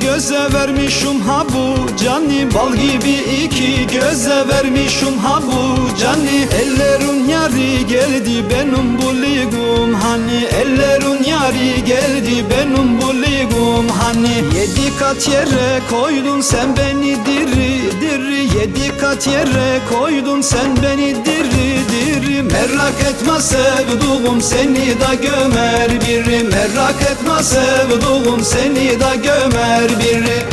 göze vermişim ha bu cani Bal gibi iki göze vermişim ha bu cani. Ellerin yari geldi benim bu ligum hani Ellerin yari geldi benim bu ligum hani. Yedi kat yere koydun sen beni diri diri Yedi kat yere koydun sen beni diri diri. Merak etme sevduğum seni da gömer biri. Merak etme sevduğum seni da gömer biri.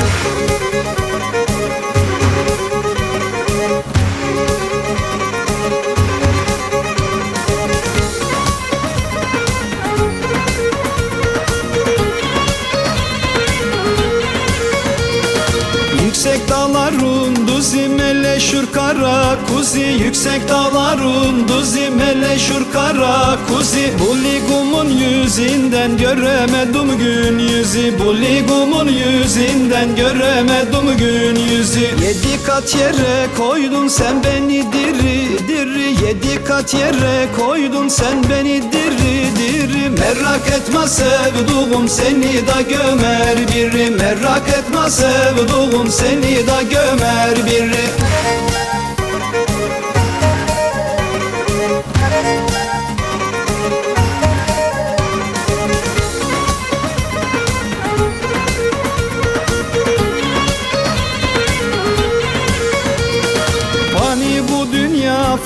Yüksek dağların duzi meleşur kara kuzi Yüksek dağların duzi meleşur kara kuzi Bu ligumun yüzünden göremedim gün yüzü. Bu ligumun yüzünden göremedim gün yüzü. Yedi kat yere koydun sen beni diri diri. Yedi kat yere koydun sen beni diri diri. Merak etme sevduğum seni da gömer biri. Merak etme sevduğum seni da gömer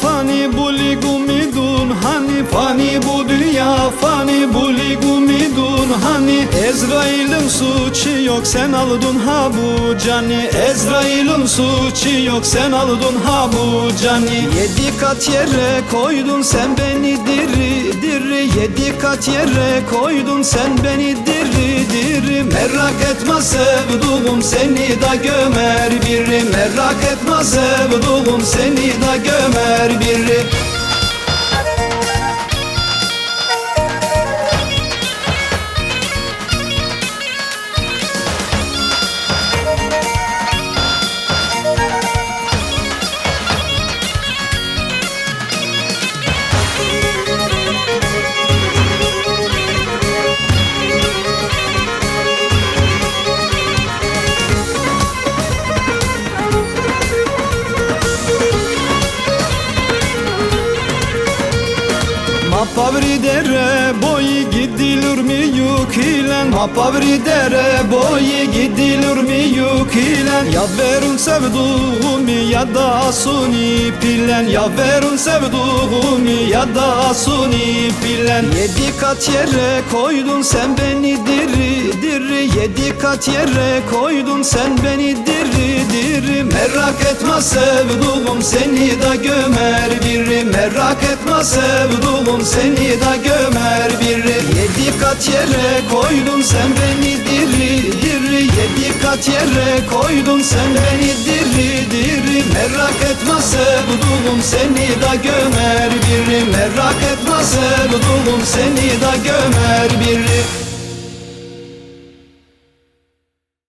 fani bu Hani? Ezrail'in suçu yok sen aldın ha bu cani. Ezrail'in suçu yok sen aldın ha bu cani. Yedi kat yere koydun sen beni diri diri. Yedi kat yere koydun sen beni diri diri. Merak etme sevduğum seni da gömer biri. Merak etme sevduğum seni da gömer biri Mapavri dere boyu gidilir mi yuk ile Mapavri dere boyu gidilir mi yuk ile Ya verun sevduğumu ya da suni pilen? Ya verun sevduğumu ya da suni pilen? Yedi kat yere koydun sen beni diri diri. Yedi kat yere koydun sen beni diri diri Merak etme sevduğum seni da gömer biri. Merak etme sevduğum seni da gömer biri. Yedi kat yere koydun sen beni diri diri. Yedi kat yere koydun sen beni diri diri. Merak etme sevduğum seni da gömer biri. Merak etme sevduğum seni da gömer biri